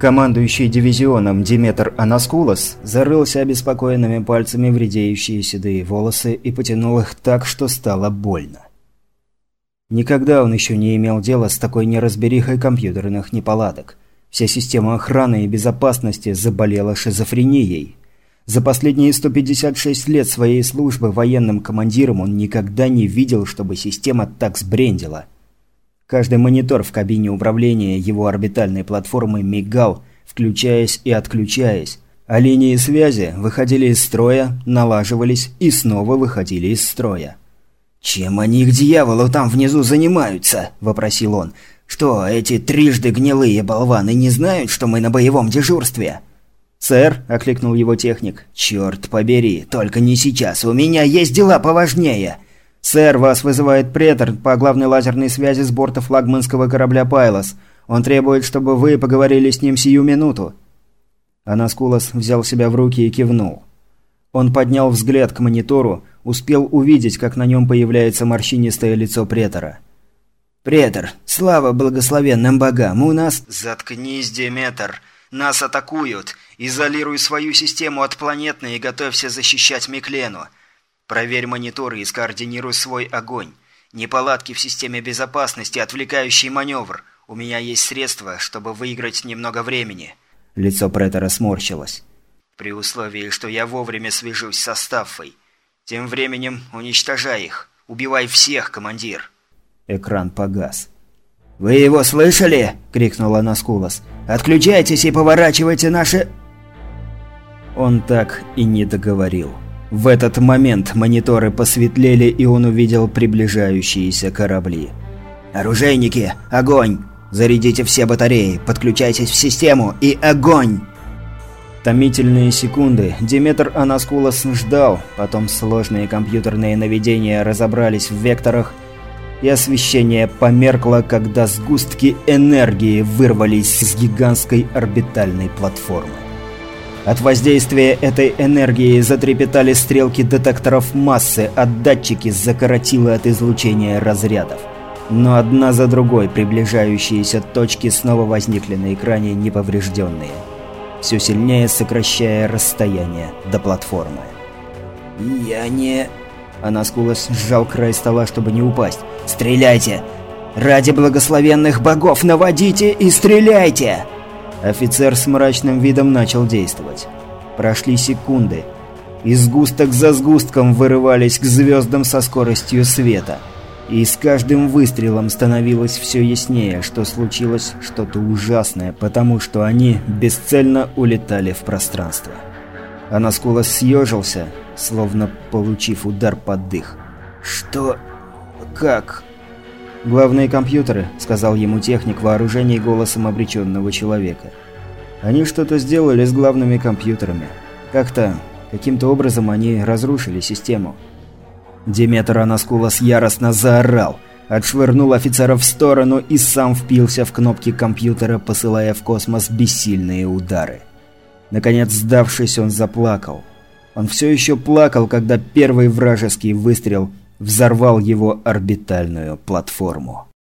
Командующий дивизионом Диметр Анаскулос зарылся обеспокоенными пальцами в редеющие седые волосы и потянул их так, что стало больно. Никогда он еще не имел дела с такой неразберихой компьютерных неполадок. Вся система охраны и безопасности заболела шизофренией. За последние 156 лет своей службы военным командиром он никогда не видел, чтобы система так сбрендила. Каждый монитор в кабине управления его орбитальной платформы мигал, включаясь и отключаясь, а линии связи выходили из строя, налаживались и снова выходили из строя. «Чем они к дьяволу там внизу занимаются?» – вопросил он. «Что, эти трижды гнилые болваны не знают, что мы на боевом дежурстве?» «Сэр», – окликнул его техник. «Черт побери, только не сейчас, у меня есть дела поважнее!» «Сэр, вас вызывает претор по главной лазерной связи с борта флагманского корабля «Пайлос». Он требует, чтобы вы поговорили с ним сию минуту». Анаскулос взял себя в руки и кивнул. Он поднял взгляд к монитору, успел увидеть, как на нем появляется морщинистое лицо претора. «Претор, слава благословенным богам, у нас...» «Заткнись, Деметр! Нас атакуют! Изолируй свою систему от планетной и готовься защищать Миклену!» Проверь мониторы и скоординируй свой огонь. Неполадки в системе безопасности, отвлекающий маневр. У меня есть средства, чтобы выиграть немного времени». Лицо претора сморщилось. «При условии, что я вовремя свяжусь со Стаффой. Тем временем уничтожай их. Убивай всех, командир». Экран погас. «Вы его слышали?» – крикнула Наскулос. «Отключайтесь и поворачивайте наши...» Он так и не договорил. В этот момент мониторы посветлели, и он увидел приближающиеся корабли. «Оружейники! Огонь! Зарядите все батареи, подключайтесь в систему и огонь!» Томительные секунды Диметр Анаскулос ждал, потом сложные компьютерные наведения разобрались в векторах, и освещение померкло, когда сгустки энергии вырвались с гигантской орбитальной платформы. От воздействия этой энергии затрепетали стрелки детекторов массы, а датчики закоротило от излучения разрядов. Но одна за другой приближающиеся точки снова возникли на экране неповрежденные, все сильнее сокращая расстояние до платформы. «Я не...» Анаскулос сжал край стола, чтобы не упасть. «Стреляйте! Ради благословенных богов наводите и стреляйте!» Офицер с мрачным видом начал действовать. Прошли секунды. И сгусток за сгустком вырывались к звездам со скоростью света. И с каждым выстрелом становилось все яснее, что случилось что-то ужасное, потому что они бесцельно улетали в пространство. Анаскулос съежился, словно получив удар под дых. «Что? Как?» «Главные компьютеры», — сказал ему техник вооружений голосом обреченного человека. «Они что-то сделали с главными компьютерами. Как-то, каким-то образом они разрушили систему». Диметр Анаскулас яростно заорал, отшвырнул офицера в сторону и сам впился в кнопки компьютера, посылая в космос бессильные удары. Наконец, сдавшись, он заплакал. Он все еще плакал, когда первый вражеский выстрел взорвал его орбитальную платформу.